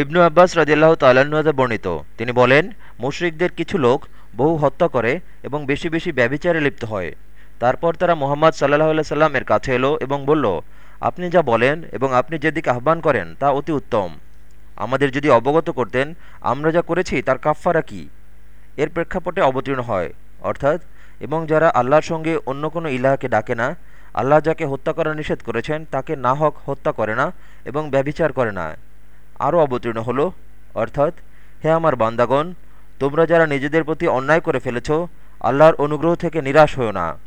ইবনু আব্বাস রাজিয়াল্লাহ তাল্লাহ্ন বর্ণিত। তিনি বলেন, মুশরিকদের কিছু লোক বহু হত্যা করে এবং বেশি বেশি ব্যভিচারে লিপ্ত হয়। তারপর তারা মোহাম্মদ সাল্লাহ আল্লাহ সাল্লামের কাছে এলো এবং বলল, আপনি যা বলেন এবং আপনি যেদিকে আহ্বান করেন তা অতি উত্তম। আমাদের যদি অবগত করতেন, আমরা যা করেছি তার কাফফারা কি? এর প্রেক্ষাপটে অবতীর্ণ হয়। অর্থাৎ, এবং যারা আল্লাহর সঙ্গে অন্য কোনো ইলাহাকে ডাকে না, আল্লাহ যাকে হত্যা করা নিষেধ করেছেন তাকে না হক হত্যা করে না এবং ব্যভিচার করে না। আরও অবতীর্ণ হলো। অর্থাৎ, হে আমার বান্দাগণ, তোমরা যারা নিজেদের প্রতি অন্যায় করে ফেলেছ, আল্লাহর অনুগ্রহ থেকে নিরাশ হও না।